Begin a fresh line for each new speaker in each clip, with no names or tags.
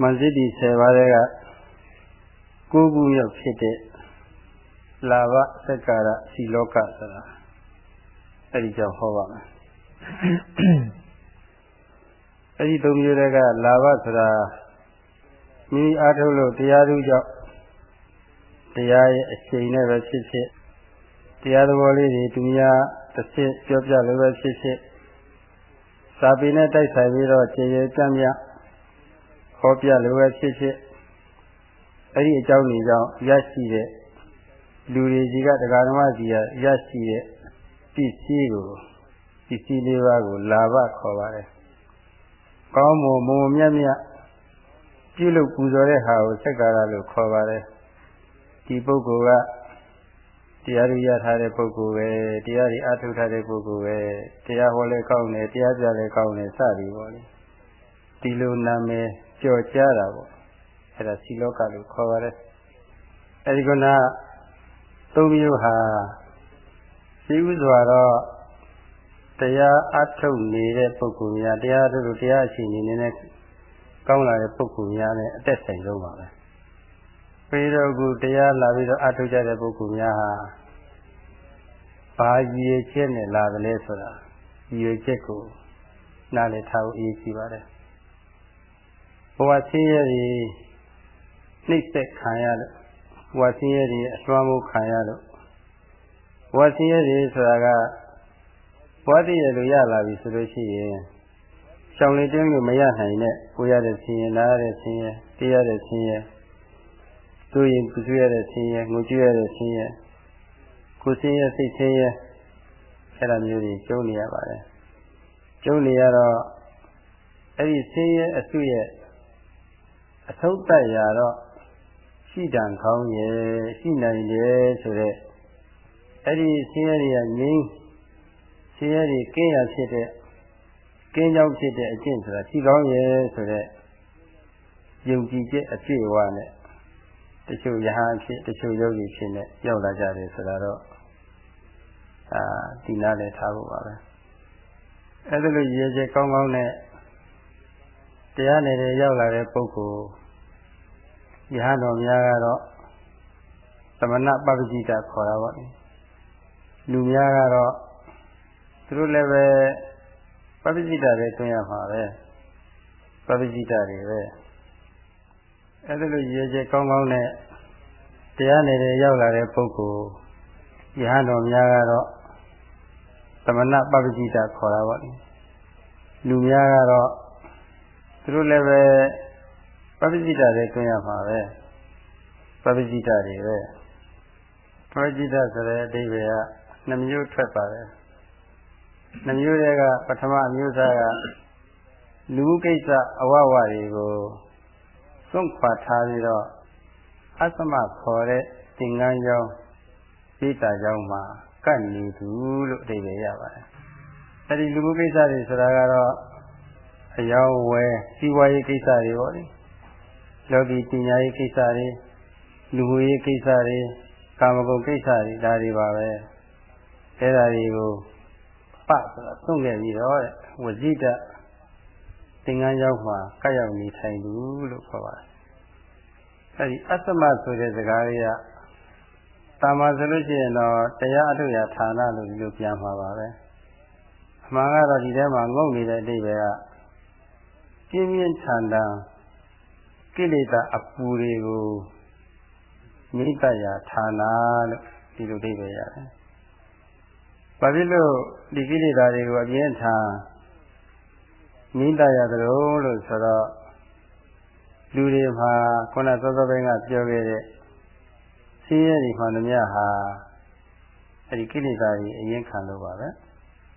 မန်စစ်တီ10ပါးတဲ့က9ခုမြောက်ဖြစ်တဲ့လာဘစက္ကာရစီလောကဆိုတာအဲ့ဒီကြောင့်ဟောပါမယ်အဲ့ဒီသုံးမျိုးတွေကလာဘဆိုတာမိမိအားထုတ်လို့တရားသူကြောင့်တရားရဲ့အချိန်နဲ့ပဲဖြစ်ဖြစ်တရားသဘောလေးတွေသူများတစ်စစ်ပြောပြလို့ပဲဖြစ်ဖြစ်စာပေနဲ့တိုက်ဆိုင်ပြီးတော့ခြေရကြံ့မြ ဟောပြလို့ပဲဖြစ်ဖြစ်အဲ့ဒီအကြောင်းတွေကြောင့်ရရှိတဲ့လူတွေကြီးကတရားဓမ္မကြီးကရရှိတဲ့ပစ္စည်းကိုပစ္စည်းလေးပါးကိုလာဘခေါ်ပါတယ်။ကောင်းမွန်မွန်မြတ်မြတ်ပြုလုပ်ပူဇော်တဲ့ဟာကိုစက္ကာရလို့ခေါ်ပါတယ်။ဒီပုဂ္ဂိုလ်ကတရားရရထားတဲ့ပုဂ္ဂိုလ်ပဲတရားတွေအထုတ်ထားတဲ့ပုဂ္ဂိုလ်ပဲတရားဟောလဲကောင်းတယ်တရားပြလဲကောင်းတယ်စသည်ပေါ့လေ။ဒီလိုနာမည် ကြော်ကြားတာပေါ့။အဲ့ဒါစီလောကလို့ခေါ်ပါတယ်။အဲဒီကသုံးမျိုးဟာရှိဥစွာတော့တရားအထုတ်နေတဲ့ပုဂ္ဂိုလ်များတရားအထုတ်လို့တရားအချိန်နေနေတဲ့ကောင်းလာတဲ့ပုဂ္ဂိုလ်များနဲ့အသက်ဆိုင်ဆုံးပါပဲပြီးတော့ခုတရားလာပြီးတော့အထုတ်ကြတဲ့ပုဂ္ဂိုလ်များဟာဘာရည်ရွယ်ချက်နဲ့လာတယ်လဲဆိုတာရည်ရွယ်ချက်ကိုနားလည်ထားဖို့အရေးကြီးပါတယ် ဘဝဆင်းရဲတွေနှိမ့်သက်ခံရလို့ဝါဆင်းရဲတွေအစွမ်းမှုခံရလို့ဝါဆင်းရဲတွေဆိုတာကဘဝတည်းရလို့ရလာပြီဆိုလို့ရှိရင်ရှောင်လင်းတင်းလို့မရနိုင်တဲ့ကိုရတဲ့ဆင်းရဲနားရတဲ့ဆင်းရဲတရားတဲ့ဆင်းရဲသူရင်ပူဆွေးရတဲ့ဆင်းရဲငိုကြွရတဲ့ဆင်းရဲကိုဆင်းရဲစိတ်ဆင်းရဲအဲ့လိုမျိုးတွေကျုံနေရပါတယ်ကျုံနေရတော့အဲ့ဒီဆင်းရဲအစုရဲ့ အထုပ်တက်ရတော့ရှိတန်ကောင်းရဲ့ရှိနိုင်တယ်ဆိုတော့အဲ့ဒီဆင်းရဲတွေကငြိမ်းဆင်းရဲတွေကင်းရဖြစ်တဲ့ကင်းကြောင်းဖြစ်တဲ့အကျင့်ဆိုတာရှိကောင်းရဲ့ဆိုတော့ယုံကြည်ချက်အပြည့်အဝနဲ့တချို့ယဟန်ဖြစ်တချို့ယောဂီဖြစ်နဲ့ရောက်လာကြတယ်ဆိုတာတော့အာဒီနာလည်းထားဖို့ပါပဲအဲ့ဒါလိုရည်ချက်ကောင်းကောင်းနဲ့ တရားနယ်ရောက်လာတဲ့ပုဂ္ဂိုလ်ယဟန်တော်များကတော့သမဏပပ္ပจิตခေါ်တာပေါ့လူများကတော့သူတို့လည်းပဲပပ္ပจิตတွေတွင်ရမှာပဲပပ္ပจิตတွေပဲအဲ့ဒါလိုရည်ချက်ကောင်းကောင်းနဲ့တရားနယ်ရောက်လာတဲ့ပုဂ္ဂိုလ်ယဟန်တော်များကတော့သမဏပပ္ပจิตခေါ်တာပေါ့လူများကတော့ သူတို့လည်းပဲပပ္ပဇိတာတွေတွင်းရမှာပဲပပ္ပဇိတာတွေပဲပပ္ပဇိတာဆိုတဲ့အဓိပ္ပာယ်ကနှမျိုးထွက်ပါတယ်နှမျိုးတွေကပထမအမျိုးသားကလူကိစ္စအဝဝတွေကိုစွန့်ခွာထားပြီးတော့အသမခေါ်တဲ့သင်္ကန်းကြောင်းစိတ်တာကြောင်းမှာကတ်နေသူလို့အဓိပ္ပာယ်ရပါတယ်အဲဒီလူမှုကိစ္စတွေဆိုတာကတော့ အယောင်းဝယ်စီးပွားရေးကိစ္စတွေပေါ့လေလောကီပညာရေးကိစ္စတွေလူမှုရေးကိစ္စတွေကာမဂုဏ်ကိစ္စတွေဒါတွေပါပဲအဲဒါတွေကိုပဆိုတာသုံးခဲ့ပြီးတော့ဝဇိတသင်္ကန်းရောက်မှာကပ်ရောက်နေထိုင်သူလို့ခေါ်ပါတယ်အဲဒီအတ္တမဆိုတဲ့စကားလေးကတာမဆိုလို့ရှိရင်တော့တရားအထုရာဌာနလို့ဒီလိုပြန်မှာပါပဲအမှန်ကတော့ဒီထဲမှာငုံနေတဲ့အတိပ္ပယ်က ပြင်းပြင်းထန်ထန်ကိလေသာအပူတွေကိုမိတ္တရာဌာနလို့ဒီလိုအိဗယ်ရတယ်။ဘာဖြစ်လို့ဒီကိလေသာတွေကိုအပြင်းထန်မိတ္တရာသလိုလို့ဆိုတော့လူတွေမှာခုနသောသောပိုင်းကပြောခဲ့တဲ့ဆင်းရဲတွေမှန်သမျှဟာအဲဒီကိလေသာတွေအရင်ခံလို့ပါပဲ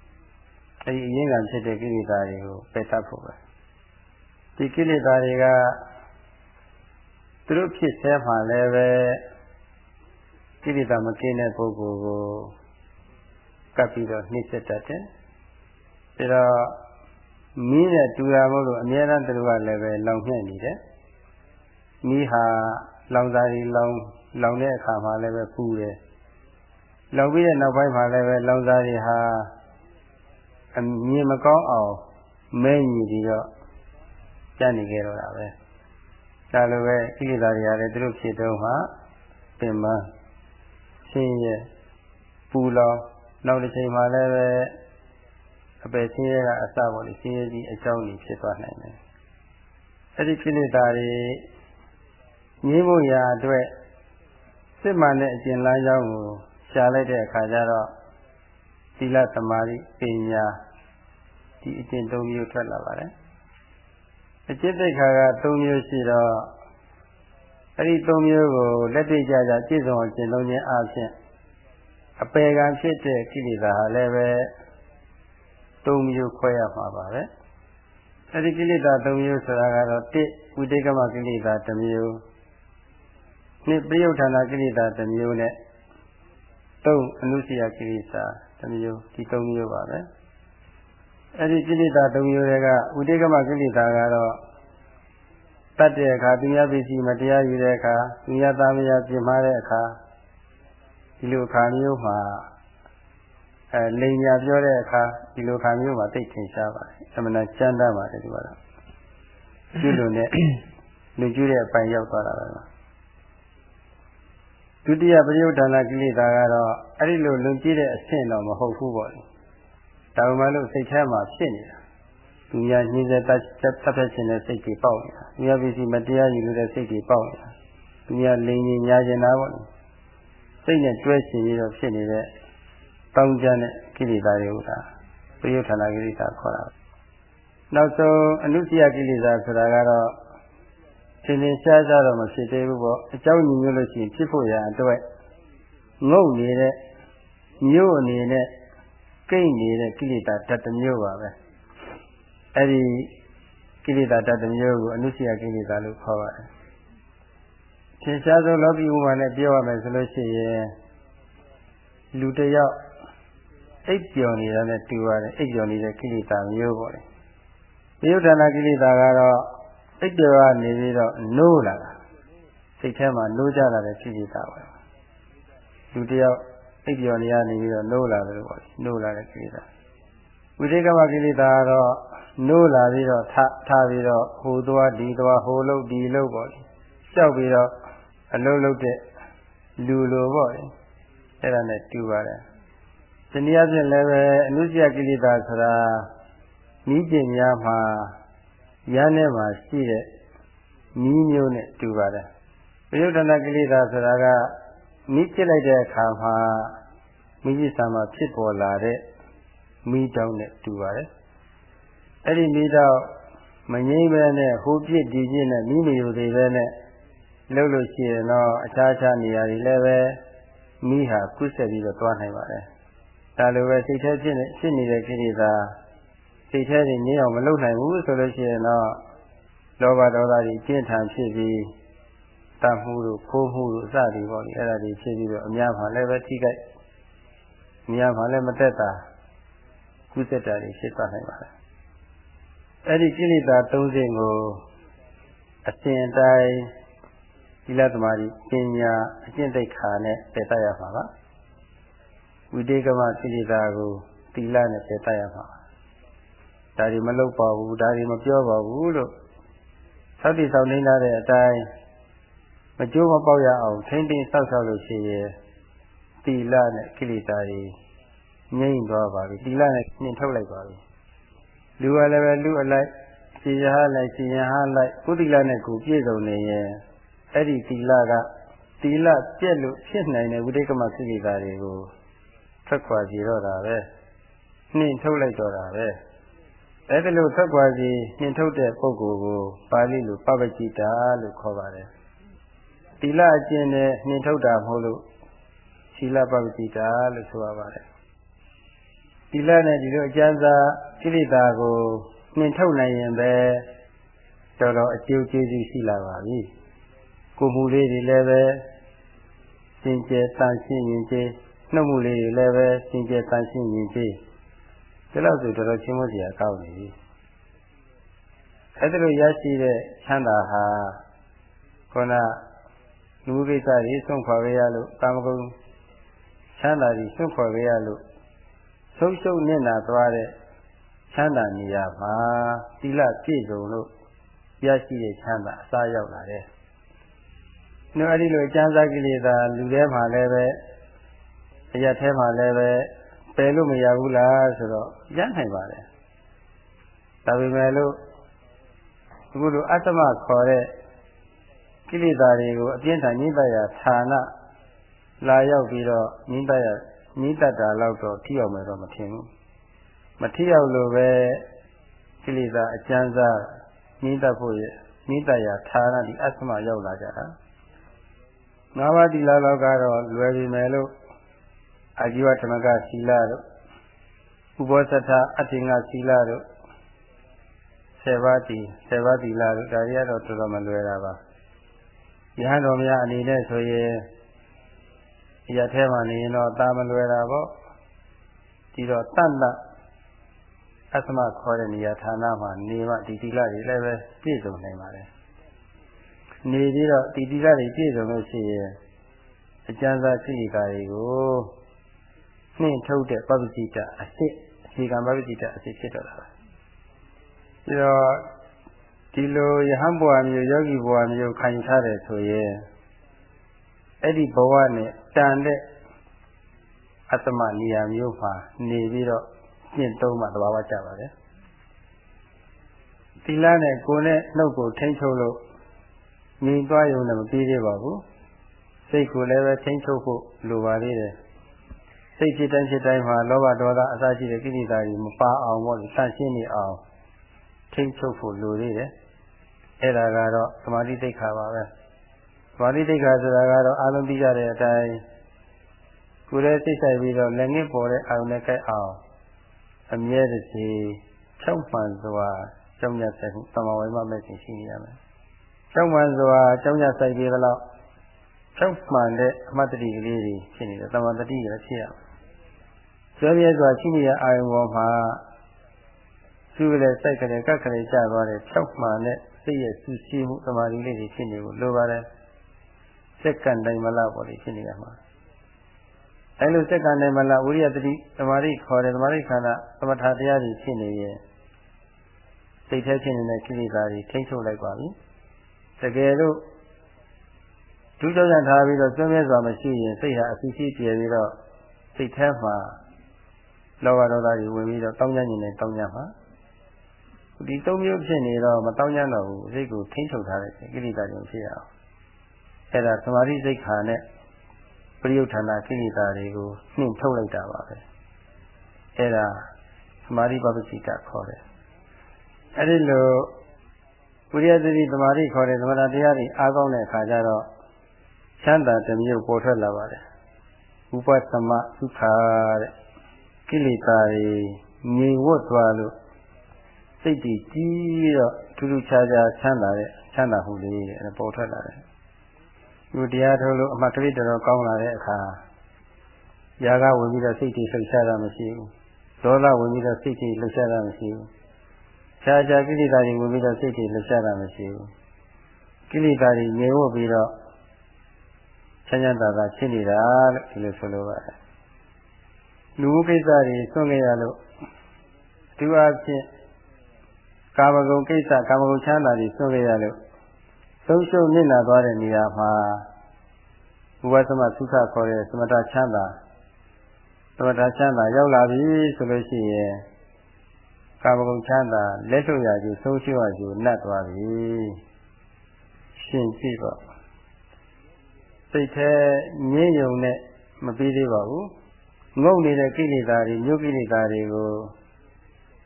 ။အဲဒီအရင်ခံဖြစ်တဲ့ကိလေသာတွေကိုပယ်တတ်ဖို့ပဲ။ ဒီကိလေသာတွေကသူတို့ဖြစ်ဆဲမှလည်းပဲကိလေသာမကင်းတဲ့ပုဂ္ဂိုလ်ကိုကပ်ပြီးတော့နှိမ့်ဆက်တတ်တယ်။ဒါတော့မီးနဲ့တူတာမို့လို့အများအားသူတို့ကလည်းပဲလောင်မြဲ့နေတယ်။မီးဟာလောင်စာတွေလောင်လောင်တဲ့အခါမှာလည်းပဲပူတယ်။လောင်ပြီးတဲ့နောက်ပိုင်းမှာလည်းပဲလောင်စာတွေဟာအမြင်မကောင်းအောင်မဲညီပြီးတော့ ကျန်နေကြတော့တာပဲ။ဒါလိုပဲကိလေသာတွေကလည်းသူတို့ဖြစ်တော့မှပင်မဆင်းရဲပူလောင်နောက်တစ်ချိန်မှလည်းပဲအပယ်ဆင်းရဲကအစပေါ်လေဆင်းရဲကြီးအကြောင်းကြီးဖြစ်သွားနိုင်တယ်အဲ့ဒီကိလေသာတွေငြိမ်းဖို့ရာအတွက်စစ်မှန်တဲ့အကျင့်လမ်းကြောင်းကိုရှားလိုက်တဲ့အခါကျတော့သီလသမာဓိပညာဒီအကျင့်၃မျိုးထွက်လာပါတယ် အကျင့်သိက္ခာက၃မျိုးရှိတော့အဲ့ဒီ၃မျိုးကိုလက်တွေ့ကြကြပြည့်စုံအောင်ကျင့်သုံးခြင်းအပြင်အပေကံဖြစ်တဲ့ကိလေသာဟာလည်းပဲ၃မျိုးခွဲရမှာပါပဲအဲ့ဒီကိလေသာ၃မျိုးဆိုတာကတော့၁ဝိတေကမကိလေသာတစ်မျိုးနှစ်ပြယုဌာဏကိလေသာတစ်မျိုးနဲ့သုံးအနုစီယကိလေသာတစ်မျိုးဒီ၃မျိုးပါပဲ အဲ့ဒီကိလေသာ၃မျိုးတွေကဝိတေကမကိလေသာကတော့တတ်တဲ့အခါသူများပစ္စည်းမတရားယူတဲ့အခါသူများသားမယားပြင်မာတဲ့အခါဒီလိုအခါမျိုးမှာအဲလိန်ညာပြောတဲ့အခါဒီလိုအခါမျိုးမှာသိထင်ရှားပါတယ်အမှန်တန်ကျမ်းတတ်ပါတယ်ဒီကတော့ကျွလို့နဲ့လူကျွတဲ့အပိုင်ရောက်သွားတာပဲဒုတိယပရိယုဒ္ဓနာကိလေသာကတော့အဲ့ဒီလိုလုံကြည့်တဲ့အဆင့်တော့မဟုတ်ဘူးပေါ့လေ ဒါမှမဟုတ်စိတ်ထဲမှာဖြစ်နေတာသူများညှင်းစေတတ်တတ်ခြင်းတဲ့စိတ်တွေပေါက်နေတာသူများပစ္စည်းမတရားယူလို့တဲ့စိတ်တွေပေါက်နေတာသူများလိန်ရင်ညာကျင်တာပေါ့လေစိတ်နဲ့တွဲရှင်ပြီးတော့ဖြစ်နေတဲ့တောင်းကြတဲ့ကိလေသာတွေကပရိယုဌာဏကိလေသာခေါ်တာနောက်ဆုံးအနုစီယကိလေသာဆိုတာကတော့သင်္င်ရှားရှားတော့မဖြစ်သေးဘူးပေါ့အကြောင်းညီညွတ်လို့ရှိရင်ဖြစ်ဖို့ရအတွက်ငုတ်နေတဲ့မျိုးအနေနဲ့ ကိတ်နေတဲ့ကိလေသာတတ်မျိုးပါပဲအဲ့ဒီကိလေသာတတ်မျိုးကိုအနုစီယကိလေသာလို့ခေါ်ပါတယ်ထင်ရှားဆုံးလောကီဥပမာနဲ့ပြောရမယ်ဆိုလို့ရှိရင်လူတယောက်အိပ်ပျော်နေတာနဲ့တူပါတယ်အိပ်ပျော်နေတဲ့ကိလေသာမျိုးပေါ့လေဒီယုဒ္ဓနာကိလေသာကတော့အိပ်ပျော်ကနေပြီးတော့နိုးလာတာစိတ်ထဲမှာနိုးကြလာတဲ့ကိလေသာပဲလူတယောက် အိပ်ပျော်နေရနေပြီးတော့နိုးလာတယ်ပေါ့နိုးလာတဲ့ကိလေသာဝိသေကမကိလေသာကတော့နိုးလာပြီးတော့ထထားပြီးတော့ဟိုသွားဒီသွားဟိုလုတ်ဒီလုတ်ပေါ့ကြောက်ပြီးတော့အလုံးလုံးတဲ့လူလိုပေါ့လေအဲ့ဒါနဲ့တူပါတယ်ဒီနည်းအားဖြင့်လည်းပဲအနုစရကိလေသာဆိုတာဤပညာမှာရမ်းထဲမှာရှိတဲ့ဤမျိုးနဲ့တူပါတယ်ပယုဒ္ဓနာကိလေသာဆိုတာက ဤဖြစ်လိုက်တဲ့အခါမှာမိจิตဆံမှာဖြစ်ပေါ်လာတဲ့မိတောင်းနဲ့တူပါတယ်အဲ့ဒီမိတောင်းမငြိမ့်ပဲနဲ့ဟိုပြစ်ဒီပြစ်နဲ့မိမယူသေးပဲနဲ့လှုပ်လို့ရှိရင်တော့အခြားခြားနေရာတွေလည်းပဲမိဟာကုဆက်ပြီးတော့တွားနိုင်ပါတယ်ဒါလိုပဲစိတ်ထဲဖြစ်နေဖြစ်နေတဲ့ကိလေသာစိတ်ထဲတွေငြိမ်းအောင်မလုပ်နိုင်ဘူးဆိုလို့ရှိရင်တော့လောဘဒေါသတွေပြင်းထန်ဖြစ်ပြီး တတ်မှုတို့ခိုးမှုတို့အစတွေပေါ့လေအဲ့ဒါတွေဖြစ်ပြီးတော့အများမှာလည်းပဲထိခိုက်အများမှာလည်းမသက်တာကုသတာတွေဖြစ်သွားနိုင်ပါတယ်အဲ့ဒီကိလေသာ၃ဆင့်ကိုအစဉ်တိုင်းသီလသမာဓိပညာအကျင့်သိက္ခာနဲ့ပယ်တတ်ရမှာပါဝိတေကမကိလေသာကိုသီလနဲ့ပယ်တတ်ရမှာပါဒါတွေမလုပ်ပါဘူးဒါတွေမပြောပါဘူးလို့သောက်တည်ဆောင်နေလာတဲ့အတိုင်း မကြိုးမပေါက်ရအောင်ထိမ့်သိမ်းဆောက်ရှောက်လို့ရှိရင်သီလနဲ့ကိလေသာတွေငြိမ့်သွားပါပြီသီလနဲ့နှင်ထုတ်လိုက်ပါပြီလူကလည်းပဲလူအလိုက်ရှင်ရဟလိုက်ရှင်ရဟလိုက်ကုသီလနဲ့ကိုပြည့်စုံနေရင်အဲ့ဒီသီလကသီလပြက်လို့ဖြစ်နိုင်တဲ့ဝိတိကမကိလေသာတွေကိုထွက်ခွာကြည့်တော့တာပဲနှင်ထုတ်လိုက်တော့တာပဲအဲ့ဒါလို့ထွက်ခွာစီနှင်ထုတ်တဲ့ပုဂ္ဂိုလ်ကိုပါဠိလိုပပจิတာလို့ခေါ်ပါတယ် သီလအကျင့်နဲ့နှင်ထုတ်တာမဟုတ်လို့သီလပပจิတာလို့ဆိုရပါတယ်သီလနဲ့ဒီလိုအကျဉ်းစာကိလေသာကိုနှင်ထုတ်နိုင်ရင်ပဲတော်တော်အကျိုးကျေးဇူးရှိလာပါပြီကိုမှုလေးတွေလည်းပဲစင်ကြယ်တန်ရှင်းရင်ကျေးနှုတ်မှုလေးတွေလည်းပဲစင်ကြယ်တန်ရှင်းရင်ကျေးဒီလောက်ဆိုတော်တော်ချင်းမစရာကောင်းနေပြီအဲ့ဒါလိုရရှိတဲ့ချမ်းသာဟာခုန လူကိစ္စတွေဆုံးခွာရရလို့ကာမဂုဏ်ချမ်းသာတွေဆုံးခွာရရလို့ဆုံးရှုံးနေတာသွားတဲ့ချမ်းသာနေရမှာသီလပြည့်စုံလို့ရရှိတဲ့ချမ်းသာအစားရောက်လာတယ်။နှုတ်အဲ့ဒီလိုကျမ်းစာကိလေသာလူထဲမှာလည်းပဲအရထဲမှာလည်းပဲပယ်လို့မရဘူးလားဆိုတော့ရနိုင်ပါတယ်။ဒါပေမဲ့လို့အခုလိုအတ္တမခေါ်တဲ့ ကိလေသာတွေကိုအပြင်းထန်ညှိတတ်ရာဌာနလာရောက်ပြီးတော့ညှိတတ်ရညှိတတ်တာတော့တော့ထိရောက်မယ်တော့မထင်ဘူးမထိရောက်လို့ပဲကိလေသာအကျဉ်းစားညှိတတ်ဖို့ရဲ့ညှိတတ်ရာဌာနဒီအတ္တမရောက်လာကြတာငါးပါးတိလာတော့ကတော့လွယ်ပြီမယ်လို့အာဇီဝဓမ္မကသီလတို့ဥပောသထအဋ္ဌိငါသီလတို့ဆယ်ပါးတီဆယ်ပါးတီလာတို့ဒါတွေကတော့တော်တော်မလွယ်တာပါ ယဟန်တော်များအနေနဲ့ဆိုရင်ရထဲမှာနေရင်တော့တာမလွယ်တာပေါ့ဒီတော့တတ်တတ်အသမခေါ်တဲ့နေရာဌာနမှာနေမှဒီတိလတွေလည်းပဲပြည့်စုံနိုင်ပါတယ်နေပြီးတော့ဒီတိလတွေပြည့်စုံလို့ရှိရင်အကျဉ်းစားစိတ်ကာတွေကိုနှင့်ထုတ်တဲ့ပပ္ပစိတအစစ်အခြေခံပပ္ပစိတအစစ်ဖြစ်တော့တာပြီးတော့ ဒီလိုယဟန်ဘဝမျိုးယောဂီဘဝမျိုးခံယူထားတယ်ဆိုရင်အဲ့ဒီဘဝနဲ့တန်တဲ့အတ္တမနေရာမျိုးမှာနေပြီးတော့ကျင့်သုံးမှသဘာဝကျပါတယ်သီလနဲ့ကိုယ်နဲ့နှုတ်ကိုထိန်းချုပ်လို့မြင်သွားရုံနဲ့မပြီးသေးပါဘူးစိတ်ကိုလည်းပဲထိန်းချုပ်ဖို့လိုပါသေးတယ်စိတ်ဖြစ်တိုင်းဖြစ်တိုင်းမှာလောဘဒေါသအစရှိတဲ့ကိလေသာတွေမပါအောင်ပေါ့လေဆန့်ရှင်းနေအောင်ထိန်းချုပ်ဖို့လိုသေးတယ် အဲ့ဒါကတော့သမာဓိတိတ်ခါပါပဲသမာဓိတိတ်ခါဆိုတာကတော့အာလုံးသိကြတဲ့အတိုင်းကိုယ်ရဲ့စိတ်ဆိုင်ပြီးတော့လည်းငစ်ပေါ်တဲ့အာရုံနဲ့ကြိုက်အောင်အမြဲတစေဖြောက်မှန်စွာကြောင်းရဆိုင်မှုသမာဝိမမဲ့ရှင်ရှိနေရမယ်ဖြောက်မှန်စွာကြောင်းရဆိုင်ပြီးတော့ဖြောက်မှန်တဲ့အမှတ်တတိကလေးတွေဖြစ်နေတယ်သမာတတိရဖြစ်ရမယ်ဆွဲပြဲစွာရှိနေတဲ့အာရုံပေါ်မှာသူ့ရဲ့စိုက်ကလေးကက်ကလေးကျသွားတဲ့ဖြောက်မှန်တဲ့ စိတ်ရဲ့စူးစီးမှုသမာဓိလေးတွေဖြစ်နေဖို့လိုပါတယ်စက္ကန့်တိုင်းမလားပေါ့လေဖြစ်နေရမှာအဲလိုစက္ကန့်တိုင်းမလားဝိရိယတတိသမာဓိခေါ်တယ်သမာဓိခန္ဓာသမထတရားတွေဖြစ်နေရင်စိတ်ထဲဖြစ်နေတဲ့ကိလေသာတွေထိန်းချုပ်လိုက်ပါပြီတကယ်လို့ဒုကြောင့်ထားပြီးတော့စွန့်မြဲစွာမရှိရင်စိတ်ဟာအစီအစီပြေပြီးတော့စိတ်ထဲမှာလောဘဒေါသတွေဝင်ပြီးတော့တောင်းကြနေတယ်တောင်းကြမှာ ဒီသုံးမျိုးဖြစ်နေတော့မတောင်းကြတော့ဘူးစိတ်ကိုထိန်းချုပ်ထားတဲ့ကိလေသာတွေဖြစ်ရအောင်အဲ့ဒါသမာဓိစိတ်ခါနဲ့ပရိယုဌာဏကိလေသာတွေကိုနှင်ထုတ်လိုက်တာပါပဲအဲ့ဒါသမာဓိပပ္ပစိတခေါ်တယ်အဲ့ဒီလိုဝိရိယသတိသမာဓိခေါ်တဲ့သမထတရားတွေအားကောင်းတဲ့အခါကျတော့ချမ်းသာတစ်မျိုးပေါ်ထွက်လာပါတယ်ဥပသမသုခတဲ့ကိလေသာတွေငြိမ်ဝတ်သွားလို့ စိတ်တည်ကြီးပြီးတော့ထူးထူးခြားခြားချမ်းသာတဲ့ချမ်းသာမှုလေးတဲ့ပေါ်ထွက်လာတယ်။ဒီတရားထုတ်လို့အမှတ်တရတော်ကောင်းလာတဲ့အခါຢာကဝင်ပြီးတော့စိတ်တည်လှုပ်ရှားတာမရှိဘူး။ဒေါသဝင်ပြီးတော့စိတ်တည်လှုပ်ရှားတာမရှိဘူး။ခြားခြားကိလေသာတွေဝင်ပြီးတော့စိတ်တည်လှုပ်ရှားတာမရှိဘူး။ကိလေသာတွေငြိမ်ဝတ်ပြီးတော့ချမ်းသာသာဖြစ်နေတာလို့ဒီလိုဆိုလိုပါတယ်။လူမှုကိစ္စတွေဆွံ့ခဲ့ရလို့ဒီအဖြစ် ကာမဂုဏ်ကိစ္စကာမဂုဏ်ချမ်းသာတွေဆွခဲ့ရလို့ဆုံးရှုံးနစ်နာသွားတဲ့နေရာမှာဥပသမသုခခေါ်တဲ့သမထချမ်းသာသမထချမ်းသာရောက်လာပြီဆိုလို့ရှိရင်ကာမဂုဏ်ချမ်းသာလက်လွတ်ရခြင်းဆုံးရှုံးရခြင်းနတ်သွားပြီရှင်ကြည့်ပါစိတ်แท้ငြင်းယုံနဲ့မပြီးသေးပါဘူးငုံနေတဲ့ကိလေသာတွေမြို့ကိလေသာတွေကို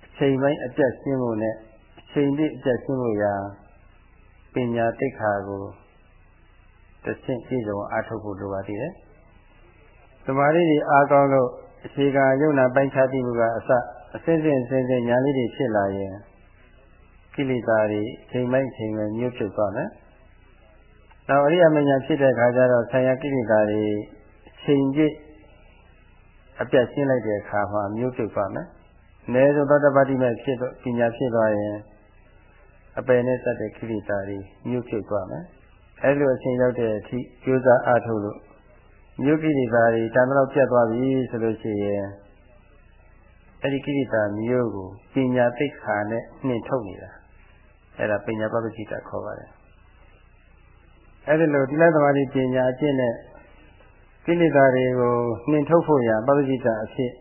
အချိန်ပိုင်းအပြတ်ရှင်းဖို့နဲ့ ချိန်ပြည့်အသက်ရှင်လို့ရာပညာတိတ်ခါကိုတဆင့်ပြည့်စုံအားထုတ်ဖို့လိုပါသေးတယ်။သမာဓိတွေအားကောင်းလို့အခြေခံယုံနာပိုင်းခြားတိမှုကအစအစစ်စစ်စင်စင်ညာလေးတွေဖြစ်လာရင်ကိလေသာတွေချိန်ပိုင်းချိန်ပိုင်းမြုပ်ပြုတ်သွားမယ်။နောက်အရိယာမညာဖြစ်တဲ့အခါကျတော့ဆံရကိလေသာတွေချိန်ပြည့်အပြတ်ရှင်းလိုက်တဲ့အခါမှာမြုပ်ပြုတ်သွားမယ်။နည်းဆိုသောတပတိမဲ့ဖြစ်တော့ပညာဖြစ်သွားရင် အပယ်နဲ့တတ်တဲ့ကိလေသာတွေမြုပ်ဖြစ်သွားမယ်။အဲလိုအချိန်ရောက်တဲ့အထိကြိုးစားအားထုတ်လို့မြုပ်ကိလေသာတွေတန်တော့ပြတ်သွားပြီဆိုလို့ရှိရင်အဲဒီကိလေသာမျိုးကိုပညာသိက္ခာနဲ့နှင်ထုတ်နေတာအဲ့ဒါပညာပပ္ပစိတခေါ်ပါတယ်အဲ့ဒီလိုတိလသမာဓိပညာအကျင့်နဲ့ကိလေသာတွေကိုနှင်ထုတ်ဖို့ရပပ္ပစိတအဖြစ်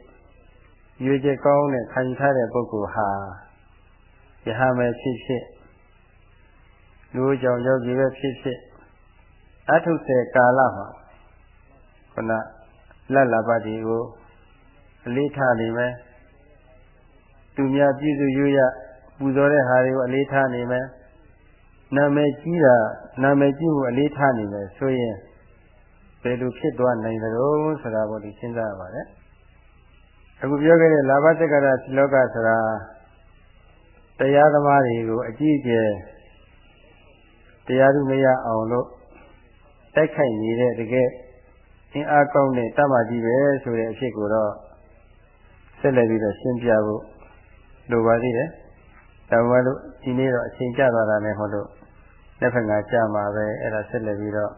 ရွေချက်ကောင်းနဲ့ခံယူထားတဲ့ပုဂ္ဂိုလ်ဟာယဟမယ်ဖြစ်ဖြစ် လူကြောင့်ယောဂီပဲဖြစ်ဖြစ်အထုစေကာလမှာခုနလတ်လာပါတီကိုအလေးထားနေမယ်သူများပြည့်စုံရွရပူဇော်တဲ့ဟာတွေကိုအလေးထားနေမယ်နာမည်ကြီးတာနာမည်ကြီးမှုအလေးထားနေမယ်ဆိုရင်ဘယ်လိုဖြစ်သွားနိုင်သလဲဆိုတာကိုဒီစဉ်းစားရပါတယ်အခုပြောခဲ့တဲ့လာဘသက္ကရာလောကဆိုတာတရားသမားတွေကိုအကြည့်အကျယ် တရားသူမရအောင်လို့တိုက်ခိုက်နေတဲ့တကယ်အင်အားကောင်းတဲ့တမ္မာကြီးပဲဆိုတဲ့အဖြစ်ကိုတော့ဆက်လက်ပြီးတော့ရှင်းပြဖို့လိုပါသေးတယ်။ဒါမှမဟုတ်ဒီနေ့တော့အချိန်ကျသွားတာနဲ့ဟောလို့လက်ဖက်ကကြာမှာပဲအဲ့ဒါဆက်လက်ပြီးတော့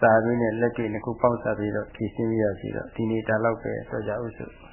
စာရင်းနဲ့လက်တွေ့နှစ်ခုပေါင်းစပ်ပြီးတော့ဖြည့်ရှင်းပြရစီတော့ဒီနေ့ဒါတော့ပဲဆိုကြဥစု။